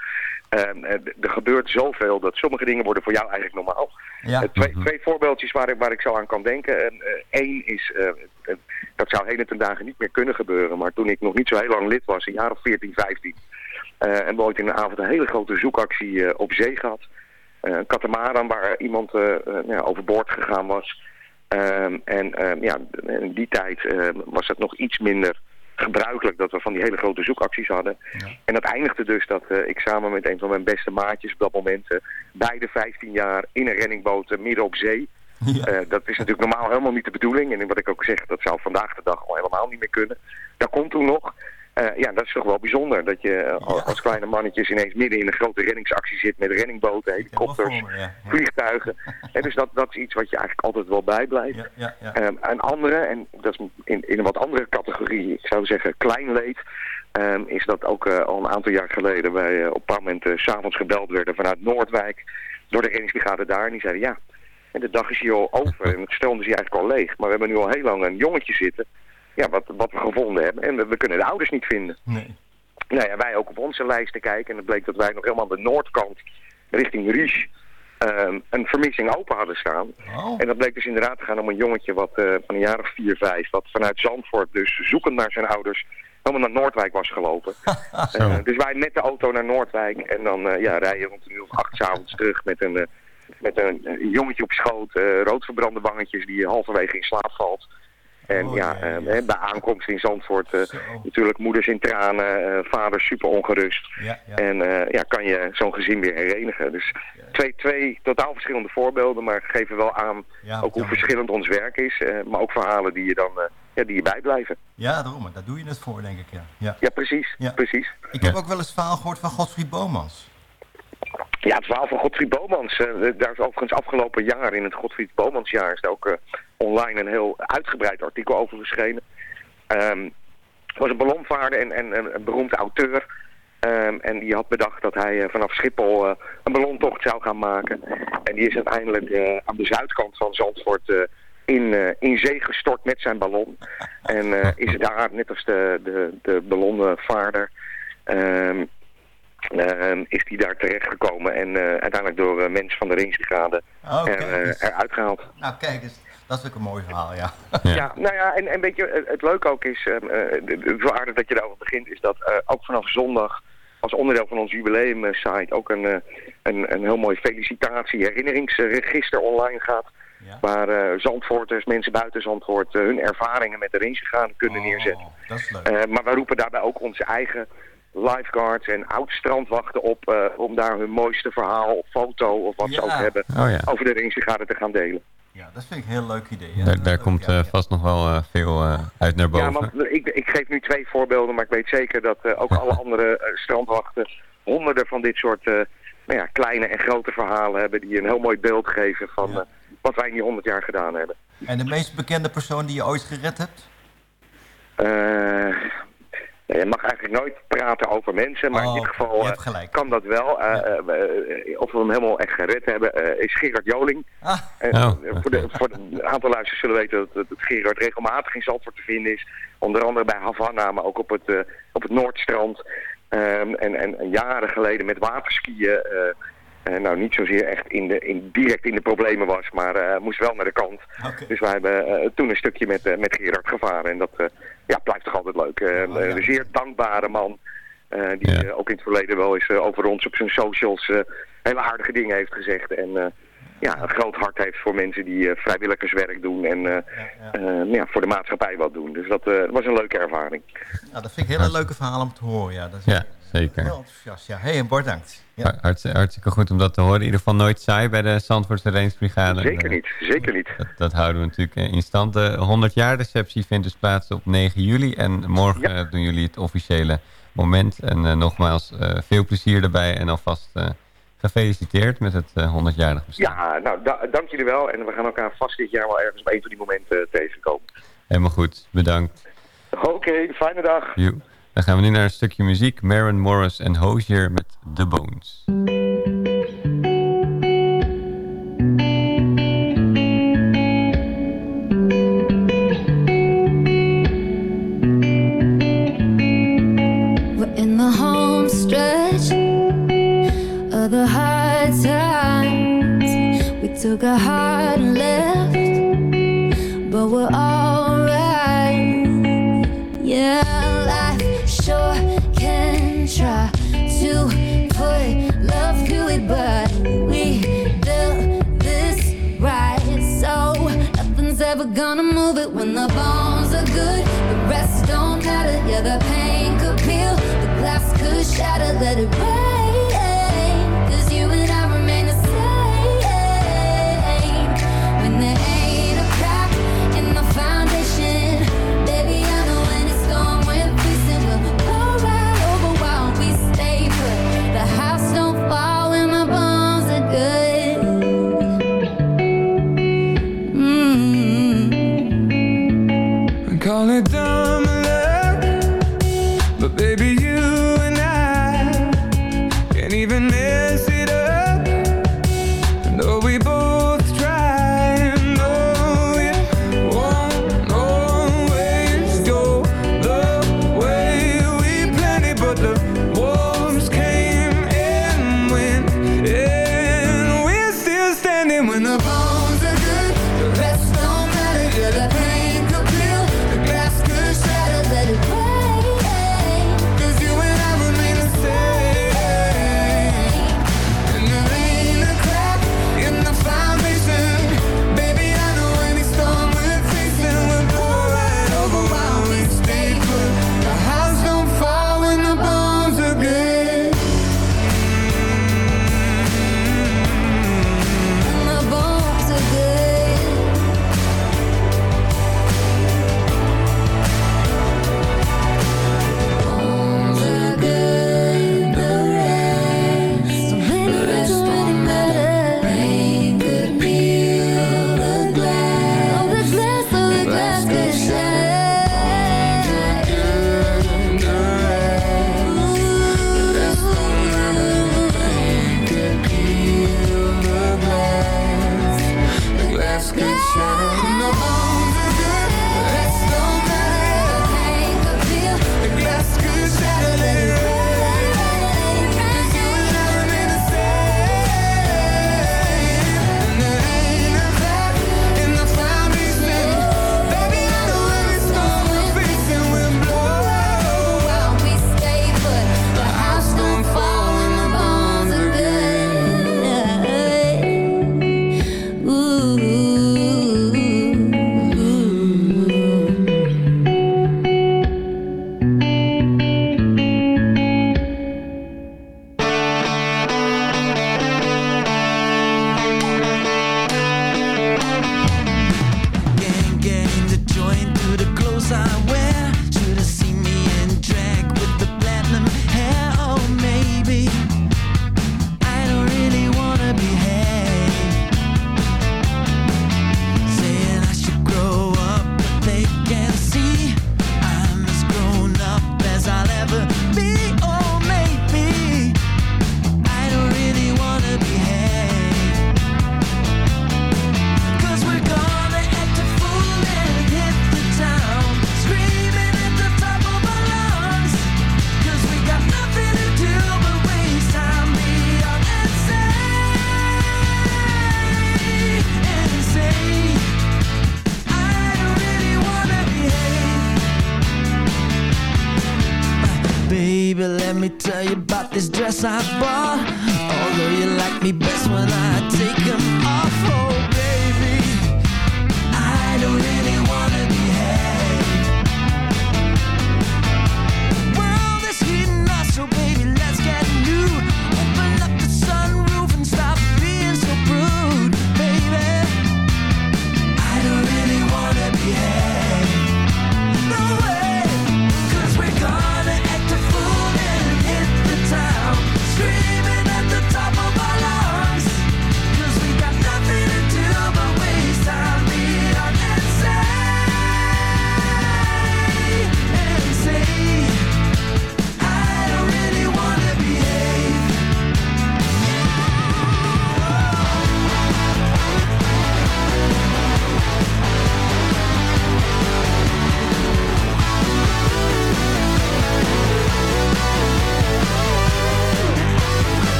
Um, er gebeurt zoveel dat sommige dingen worden voor jou eigenlijk normaal. Ja. twee, mhm. twee voorbeeldjes waar ik, waar ik zo aan kan denken. Eén is, dat zou heden ten dagen niet meer kunnen gebeuren, maar toen ik nog niet zo heel lang lid was, een jaar of 14, 15, en we ooit in de avond een hele grote zoekactie op zee gehad. een katamaran waar iemand nou, overboord gegaan was. Um, en um, ja, in die tijd um, was het nog iets minder gebruikelijk dat we van die hele grote zoekacties hadden. Ja. En dat eindigde dus dat uh, ik samen met een van mijn beste maatjes op dat moment, uh, beide 15 jaar in een renningboot uh, midden op zee. Ja. dat is natuurlijk normaal helemaal niet de bedoeling. En wat ik ook zeg, dat zou vandaag de dag al helemaal niet meer kunnen. Dat komt toen nog. Uh, ja, dat is toch wel bijzonder. Dat je uh, als kleine mannetjes ineens midden in een grote reddingsactie zit met renningboten, helikopters, ja. vliegtuigen. [LAUGHS] en dus dat, dat is iets wat je eigenlijk altijd wel bijblijft. Ja, um, een andere, en dat is in, in een wat andere categorie, ik zou zeggen klein leed, um, is dat ook uh, al een aantal jaar geleden wij op een paar moment s s'avonds gebeld werden vanuit Noordwijk door de reddingsbrigade daar. En die zeiden ja, en de dag is hier al over [LAUGHS] en het stroom is hier eigenlijk al leeg. Maar we hebben nu al heel lang een jongetje zitten ja, wat, wat we gevonden hebben. En we, kunnen de ouders niet vinden. Nee. Nou ja, wij ook op onze lijsten kijken. En het bleek dat wij nog helemaal aan de noordkant richting Ries um, een vermissing open hadden staan. Oh. En dat bleek dus inderdaad te gaan om een jongetje wat, uh, van een jaar of vier, vijf... wat vanuit Zandvoort dus zoekend naar zijn ouders helemaal naar Noordwijk was gelopen. [LAUGHS] uh, dus wij met de auto naar Noordwijk en dan uh, ja, rijden rond een uur of acht s'avonds terug met een, met een, jongetje op schoot, roodverbrande wangetjes die halverwege in slaap valt. En oh, ja, ja, ja. bij aankomst in Zandvoort uh, natuurlijk moeders in tranen, uh, vaders super ongerust. Ja, en uh, ja, kan je zo'n gezin weer herenigen. Dus twee, twee totaal verschillende voorbeelden, maar geven wel aan ook hoe verschillend ons werk is. maar ook verhalen die je dan ja, die je bijblijven. Ja, daarom. Daar doe je het voor, denk ik. Ja, ja. Precies. Ja. precies. Ik heb ook wel eens verhaal gehoord van Godfried Bomans. Ja, het verhaal van Godfried Bomans. eh, daar is overigens afgelopen jaar, in het Godfried Bomansjaar, is er ook eh, online een heel uitgebreid artikel over verschenen. Ehm was een ballonvaarder en, en, en een beroemde auteur. Ehm, en die had bedacht dat hij eh, vanaf Schiphol een ballontocht zou gaan maken. En die is uiteindelijk aan de zuidkant van Zandvoort in, in zee gestort met zijn ballon. En is daar, net als de, de, de ballonvaarder, ehm, ehm, is die daar terechtgekomen. En eh, uiteindelijk door eh, mensen van de Ringsbrigade Oh, er, eh, eruit gehaald. Nou, kijk eens. Dat is ook een mooi verhaal, ja. Ja, nou ja, en, en weet je, het- het leuke ook is, ehm, eh, zo aardig dat je daarover begint, is dat eh, ook vanaf zondag als onderdeel van ons jubileum-site ook een, eh, een, een heel mooi felicitatie, herinneringsregister online gaat. Ja. Waar eh, Zandvoorters, mensen buiten Zandvoort, eh, hun ervaringen met de rangegaan kunnen neerzetten. Oh, dat is leuk. Eh, maar wij roepen daarbij ook onze eigen lifeguards en oud-strandwachten op eh, om daar hun mooiste verhaal of foto of wat ze ook hebben Oh ja, over de rangegaden te gaan delen. Ja, dat vind ik een heel leuk idee. Ja, daar, komt ja, eh, ja. vast nog wel eh, veel eh, uit naar boven. Ja, want ik, ik geef nu twee voorbeelden, maar ik weet zeker dat eh, ook alle [LAUGHS] andere eh, strandwachten honderden van dit soort eh, nou ja, kleine en grote verhalen hebben die een heel mooi beeld geven van Ja. eh, wat wij in die honderd jaar gedaan hebben. En de meest bekende persoon die je ooit gered hebt? Eh, je mag eigenlijk nooit praten over mensen, maar Oh, in dit oké. geval eh, kan dat wel. Eh, of we hem helemaal echt gered hebben, eh, is Gerard Joling. Ah, En, Oh. voor, de, voor de, een aantal luisteraars zullen weten dat, dat Gerard regelmatig in Zandvoort te vinden is. Onder andere bij Havana, maar ook op het, op het Noordstrand. Ehm, en, en, en jaren geleden met waterskiën. Eh, nou, niet zozeer echt in de, in, direct in de problemen was, maar eh, moest wel naar de kant. Dus wij hebben eh, toen een stukje met, met Gerard gevaren. En dat eh, ja, blijft toch altijd leuk. Eh, Oh, ja. Een zeer dankbare man. eh, die Ja. ook in het verleden wel eens over ons op zijn socials eh, hele aardige dingen heeft gezegd. En eh, ja, een groot hart heeft voor mensen die eh, vrijwilligerswerk doen en eh, Ja, ja. ja, voor de maatschappij wat doen. Dus dat eh, was een leuke ervaring. Nou, dat vind ik hele leuke verhaal om te horen. Ja, dat is Ja, zeker. heel enthousiast. Ja, hey, en bedankt. Ja. Har- hartst- hartstikke goed om dat te horen. In ieder geval nooit saai bij de Zandvoortse Reensbrigade. Zeker niet, zeker niet. Dat, dat houden we natuurlijk in stand. De 100 jaar receptie vindt dus plaats op 9 juli. En morgen Ja. eh, doen jullie het officiële moment. En eh, nogmaals, eh, veel plezier erbij. En alvast eh, gefeliciteerd met het eh 100-jarig bestaan. Ja, nou, da- dank jullie wel. En we gaan elkaar vast dit jaar wel ergens op een van die momenten eh, tegenkomen. Helemaal goed, bedankt. Oké, fijne dag. Joe. Dan gaan we nu naar een stukje muziek. Maren Morris en Hozier met The Bones. We're in the home stretch of the hard times. We took a hard left, but we're alright. Gonna move it when the bones are good. The rest don't matter. Yeah, the pain could peel, the glass could shatter. Let it rain,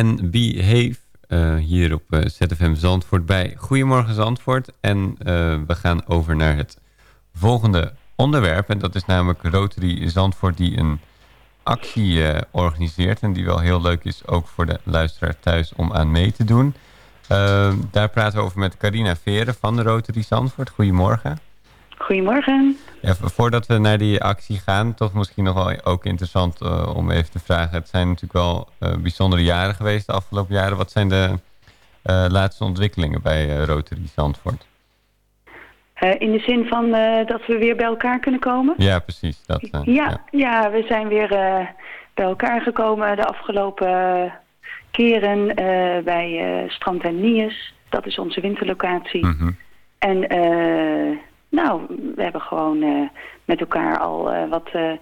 en Behave. Uh, hier op eh, ZFM Zandvoort bij Goedemorgen Zandvoort. En uh, we gaan over naar het volgende onderwerp. En dat is namelijk Rotary Zandvoort die een actie organiseert. En die wel heel leuk is, ook voor de luisteraar thuis, om aan mee te doen. daar praten we over met Carina Veren van de Rotary Zandvoort. Goedemorgen. Goedemorgen. Ja, voordat we naar die actie gaan, toch misschien nog wel ook interessant uh, om even te vragen. Het zijn natuurlijk wel uh, bijzondere jaren geweest de afgelopen jaren. Wat zijn de uh, laatste ontwikkelingen bij Rotary Zandvoort? in de zin van dat we weer bij elkaar kunnen komen? Ja, precies. Dat, ja, ja, ja. we zijn weer bij elkaar gekomen de afgelopen keren bij Strand en Nies. Dat is onze winterlocatie. Mm -hmm. En nou, we hebben gewoon uh, met elkaar al uh, wat uh,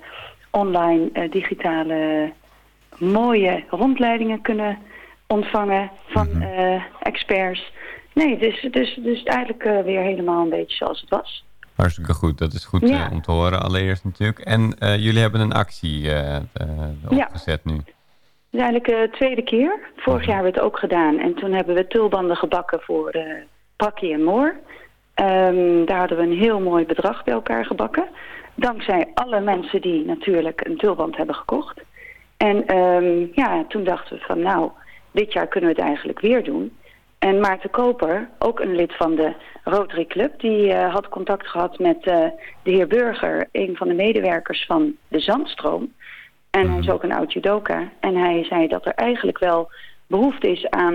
online digitale mooie rondleidingen kunnen ontvangen van mm experts. Nee, dus, dus, dus eigenlijk weer helemaal een beetje zoals het was. Hartstikke goed, dat is goed ja. om te horen allereerst natuurlijk. En jullie hebben een actie opgezet ja. nu. Het is eigenlijk de tweede keer. Vorig jaar hebben we het ook gedaan. En toen hebben we tulbanden gebakken voor Prakkie en Moor. Um, daar hadden we een heel mooi bedrag bij elkaar gebakken. Dankzij alle mensen die natuurlijk een tulband hebben gekocht. En um, ja, toen dachten we van nou, dit jaar kunnen we het eigenlijk weer doen. En Maarten Koper, ook een lid van de Rotary Club... die uh, had contact gehad met uh, de heer Burger... een van de medewerkers van de Zandstroom. En hij is ook een oud judoka. En hij zei dat er eigenlijk wel behoefte is aan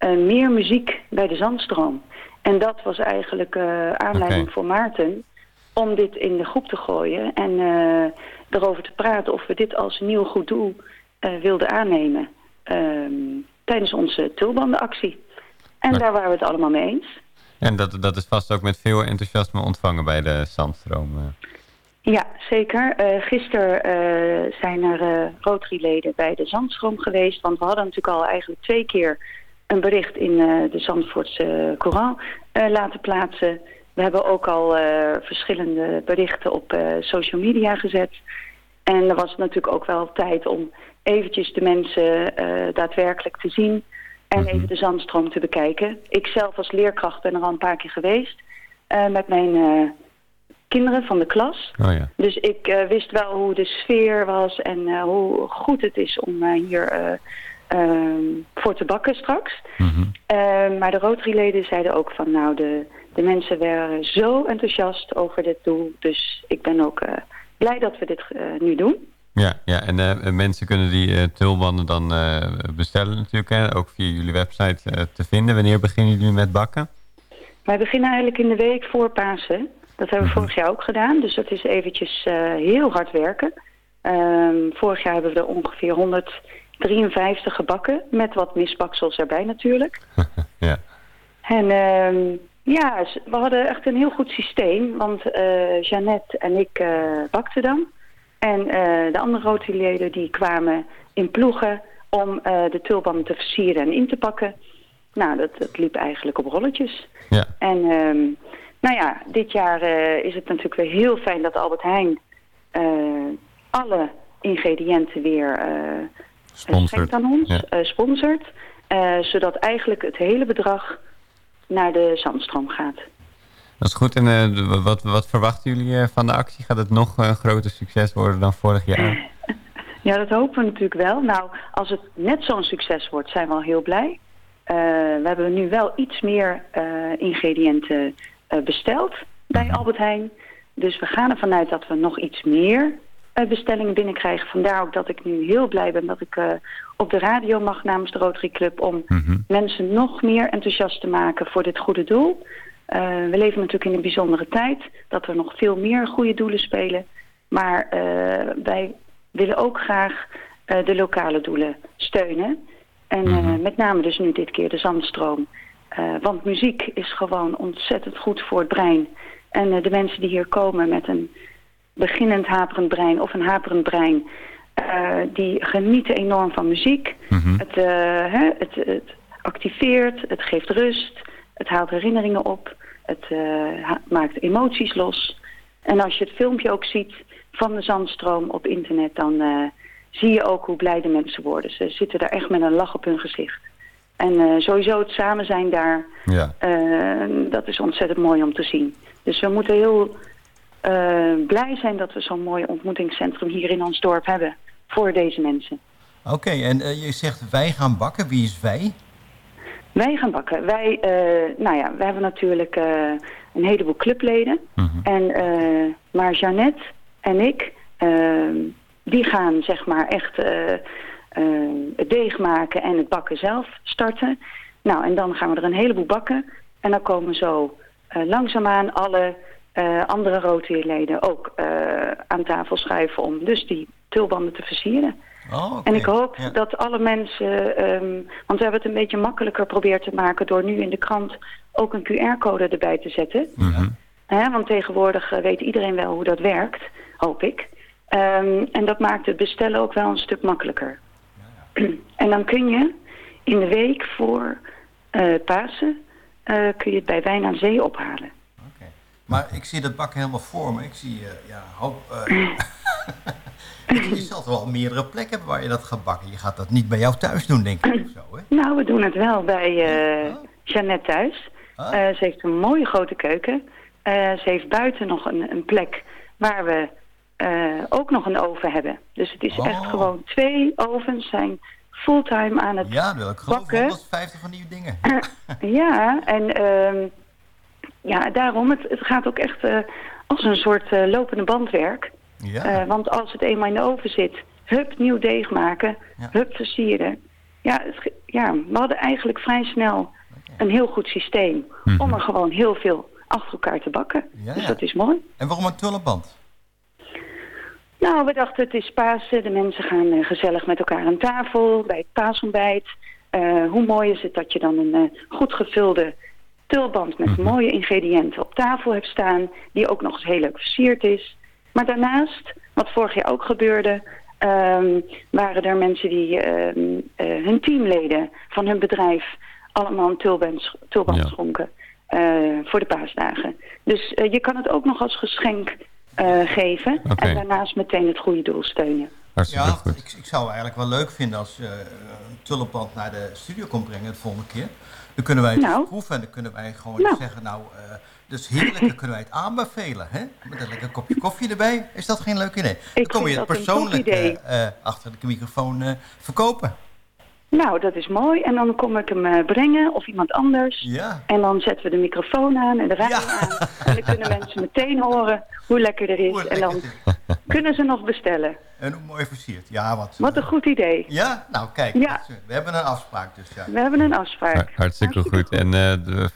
uh, meer muziek bij de Zandstroom. En dat was eigenlijk uh, aanleiding okay. voor Maarten om dit in de groep te gooien en uh, erover te praten of we dit als nieuw goed doel wilden aannemen ehm, tijdens onze tulbandenactie. En maar... daar waren we het allemaal mee eens. En dat, dat is vast ook met veel enthousiasme ontvangen bij de Zandstroom. Ja, zeker. Gisteren zijn er Rotary-leden bij de Zandstroom geweest. Want we hadden natuurlijk al eigenlijk twee keer een bericht in de Zandvoortse Courant laten plaatsen. We hebben ook al verschillende berichten op social media gezet. En er was natuurlijk ook wel tijd om eventjes de mensen daadwerkelijk te zien... en -hmm. even de Zandstroom te bekijken. Ik zelf als leerkracht ben er al een paar keer geweest met mijn kinderen van de klas. Oh ja. Dus ik uh, wist wel hoe de sfeer was en uh, hoe goed het is om uh, hier ehm, voor te bakken straks. Mm -hmm. maar de Rotary-leden zeiden ook van nou, de, de mensen waren zo enthousiast over dit doel. Dus ik ben ook blij dat we dit nu doen. Ja, ja en mensen kunnen die tulbanden dan bestellen natuurlijk. Hè? Ook via jullie website te vinden. Wanneer beginnen jullie met bakken? Wij beginnen eigenlijk in de week voor Pasen. Dat hebben we vorig jaar ook gedaan. Dus dat is eventjes heel hard werken. Um, vorig jaar hebben we er ongeveer 153 gebakken. Met wat misbaksels erbij natuurlijk. [LAUGHS] ja. En um, ja, we hadden echt een heel goed systeem. Want uh, Jeannette en ik uh, bakten dan. En de andere Rotary-leden die kwamen in ploegen om de tulbanden te versieren en in te pakken. Nou, dat, dat liep eigenlijk op rolletjes. Ja. En... Um, nou ja, dit jaar uh, is het natuurlijk weer heel fijn dat Albert Heijn uh, alle ingrediënten weer uh, sponsort aan ons, ja. sponsort. zodat eigenlijk het hele bedrag naar de Zandstroom gaat. Dat is goed. En wat, wat verwachten jullie van de actie? Gaat het nog een groter succes worden dan vorig jaar? [LAUGHS] ja, dat hopen we natuurlijk wel. Nou, als het net zo'n succes wordt, zijn we al heel blij. we hebben nu wel iets meer ingrediënten besteld bij Albert Heijn. Dus we gaan ervan uit dat we nog iets meer bestellingen binnenkrijgen. Vandaar ook dat ik nu heel blij ben dat ik uh, op de radio mag namens de Rotary Club... om mm -hmm. mensen nog meer enthousiast te maken voor dit goede doel. we leven natuurlijk in een bijzondere tijd. Dat er nog veel meer goede doelen spelen. Maar wij willen ook graag de lokale doelen steunen. En mm -hmm. met name dus nu dit keer de Zandstroom... Want muziek is gewoon ontzettend goed voor het brein. En de mensen die hier komen met een beginnend haperend brein of een haperend brein... Uh, die genieten enorm van muziek. Mm -hmm. het, hè, het, het, activeert, het geeft rust, het haalt herinneringen op... het maakt emoties los. En als je het filmpje ook ziet van de zandstroom op internet... dan zie je ook hoe blij de mensen worden. Ze zitten daar echt met een lach op hun gezicht. En uh, sowieso het samen zijn daar, ja. dat is ontzettend mooi om te zien. Dus we moeten heel blij zijn dat we zo'n mooi ontmoetingscentrum hier in ons dorp hebben voor deze mensen. Oké, okay, en je zegt wij gaan bakken. Wie is wij? Wij gaan bakken. Wij, nou ja, we hebben natuurlijk een heleboel clubleden. Mm -hmm. en, maar Jeannette en ik, die gaan zeg maar echt het deeg maken en het bakken zelf starten. Nou, en dan gaan we er een heleboel bakken. En dan komen zo langzaamaan alle andere roodweerleden ook aan tafel schuiven om dus die tulbanden te versieren. Oh, okay. En ik hoop ja. dat alle mensen, um, want we hebben het een beetje makkelijker proberen te maken door nu in de krant ook een QR-code erbij te zetten. Mm -hmm. He, want tegenwoordig weet iedereen wel hoe dat werkt, hoop ik. Um, en dat maakt het bestellen ook wel een stuk makkelijker. [CLEARS THROAT] En dan kun je in de week voor uh, Pasen uh, kun je het bij Wijn aan Zee ophalen. Maar ik zie dat bakken helemaal voor me. Ik zie uh, ja, hoop... je zal toch wel meerdere plekken hebben waar je dat gaat bakken. Je gaat dat niet bij jou thuis doen, denk ik. Of zo, hè? Nou, we doen het wel bij uh, oh. Jeannette thuis. Ah. Uh, ze heeft een mooie grote keuken. Uh, ze heeft buiten nog een, een plek waar we uh, ook nog een oven hebben. Dus het is Oh. echt gewoon twee ovens zijn fulltime aan het Ja, wil ik bakken. 150 van die dingen. [LAUGHS] Ja, en ehm ja, daarom, het, het gaat ook echt eh, als een soort eh, lopende bandwerk. Ja. Eh, want als het eenmaal in de oven zit, hup, nieuw deeg maken, hup, versieren. Ja, het, ja, we hadden eigenlijk vrij snel een heel goed systeem om er gewoon heel veel achter elkaar te bakken. Ja, Dus dat is mooi. En waarom een tullenband? Nou, we dachten het is Pasen. De mensen gaan gezellig met elkaar aan tafel bij het paasontbijt. Hoe mooi is het dat je dan een goed gevulde tulband met mooie ingrediënten op tafel hebt staan. Die ook nog eens heel leuk versierd is. Maar daarnaast, wat vorig jaar ook gebeurde... ehm, waren er mensen die ehm, eh, hun teamleden van hun bedrijf... allemaal een tulband, tulband schonken eh, voor de paasdagen. Dus eh, je kan het ook nog als geschenk eh, geven. En daarnaast meteen het goede doel steunen. ja, Ik, ik zou het eigenlijk wel leuk vinden als je een tullenband naar de studio komt brengen de volgende keer. Dan kunnen wij het Nou. proeven en dan kunnen wij gewoon Nou. zeggen, nou, eh dus heerlijk, dan kunnen wij het aanbevelen. Hè? Met een lekker kopje koffie erbij. Is dat geen leuk idee? Dan kom je het persoonlijk eh, achter de microfoon eh, verkopen. Nou, dat is mooi. En dan kom ik hem eh, brengen of iemand anders. Ja. En dan zetten we de microfoon aan en de radio aan. En dan kunnen mensen meteen horen hoe lekker er is. en dan kunnen ze nog bestellen. En hoe mooi versierd. Ja, wat. Wat een goed idee. Ja, nou kijk, Ja. is- we hebben een afspraak dus. Ja. We hebben een afspraak. Har- Hartstikke goed. En eh, de-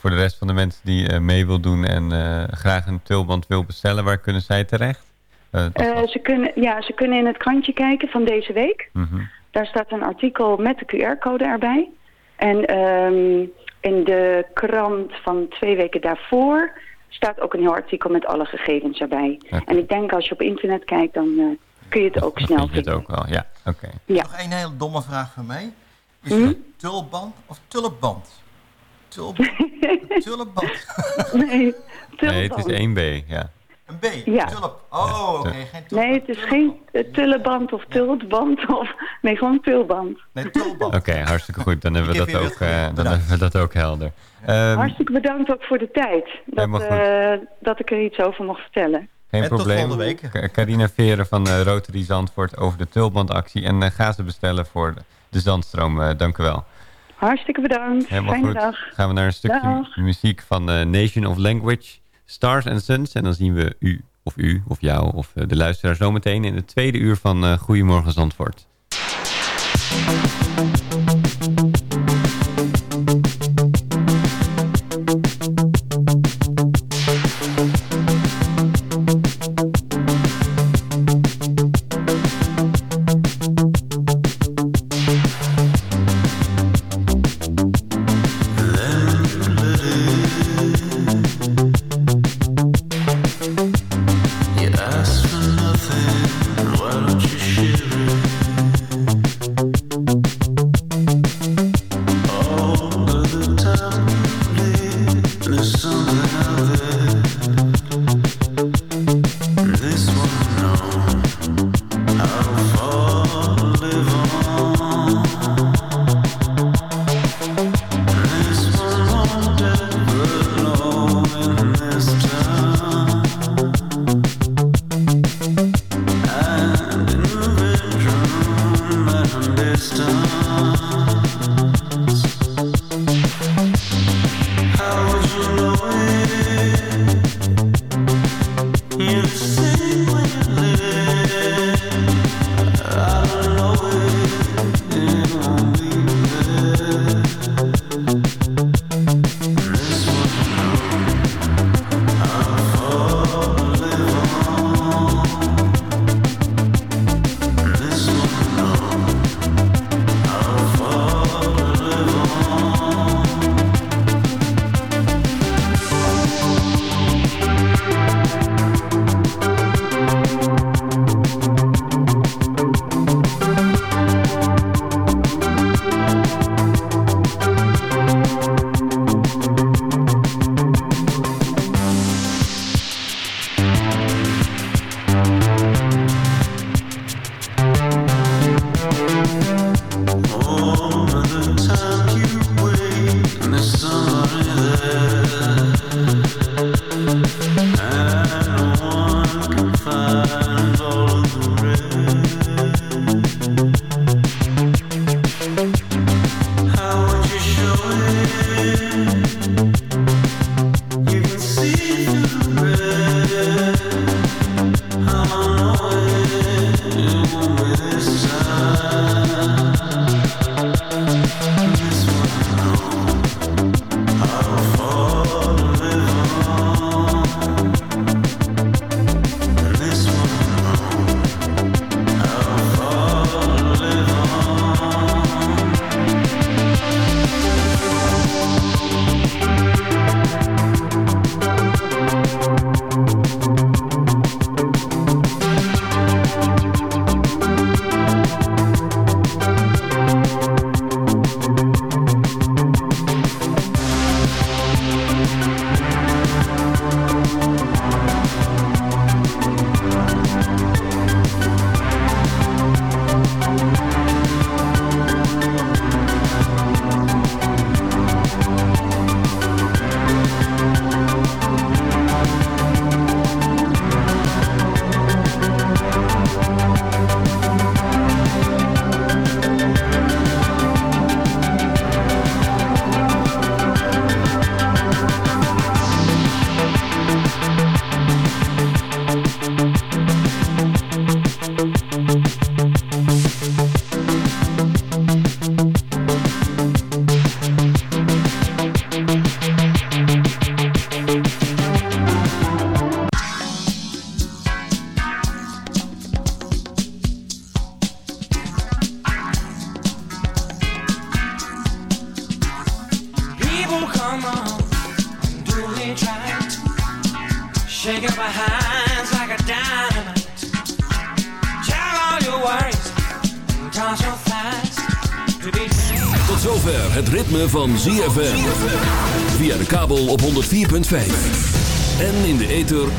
voor de rest van de mensen die eh, mee wil doen en eh, graag een tulband wil bestellen, waar kunnen zij terecht? Eh, Eh, ze, kunnen, ja, ze kunnen in het krantje kijken van deze week. Mhm. Daar staat een artikel met de QR-code erbij. En ehm, in de krant van twee weken daarvoor staat ook een heel artikel met alle gegevens erbij. En ik denk als je op internet kijkt, dan eh, kun je het ook snel Vind je het vinden. ook wel, ja. Oké. Ja. Nog één hele domme vraag van mij. Is Hm? het een tulband of? Tulband? tullenband? [LAUGHS] nee, Nee, het is 1B, ja. Een B? Ja. Tulp. Oh, oké. Geen tulp. Nee, het is geen eh, tulleband of tulband. Of, nee, gewoon tulband. Nee, tulband. [LAUGHS] Oké, hartstikke goed. Dan hebben we dat ook, eh, dan hebben we dat ook helder. Ehm, Hartstikke bedankt ook voor de tijd. Dat, Helemaal goed. eh, dat ik er iets over mocht vertellen. Geen En tot probleem. volgende week. Carina Veren van eh, Rotary Zandvoort over de tulbandactie. En ga ze bestellen voor de, Zandstroom. Eh, dank u wel. Hartstikke bedankt. Helemaal Fijne goed. dag. Gaan we naar een stukje Dag. muziek van Nation of Language, Stars and Suns. En dan zien we u, of u, of jou, of eh, de luisteraar zometeen in het tweede uur van eh Goedemorgen Zandvoort.